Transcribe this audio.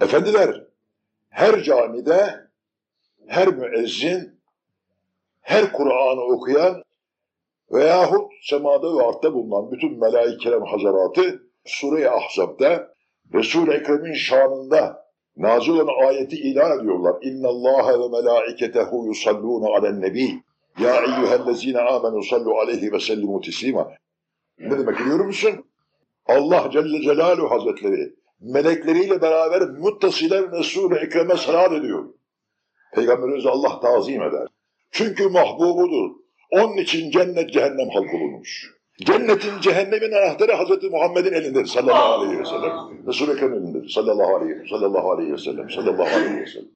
Efendiler, her camide, her müezzin, her Kur'an'ı okuyan veyahut semada ve artta bulunan bütün melaik-i kerem hazaratı Sure-i Ahzab'da Resul-i Ekrem'in şanında nazil olan ayeti ilan ediyorlar. Allah ve melaiketehu yusalluna alen nebi. Ya eyyühellezine amenu sallu aleyhi ve sellimu teslima. Ne demek biliyor musun? Allah Celle Celaluhu Hazretleri melekleriyle beraber muttasilen Resul-i Ekrem'e salat ediyor. Peygamberimizi Allah tazim eder. Çünkü mahbubudur. Onun için cennet cehennem halk olunmuş. Cennetin cehennemin anahtarı Hazreti Muhammed'in elindedir sallallahu aleyhi ve sellem. Resul-i Ekrem'in elindedir sallallahu aleyhi, sallallahu aleyhi ve sellem. Sallallahu aleyhi ve sellem.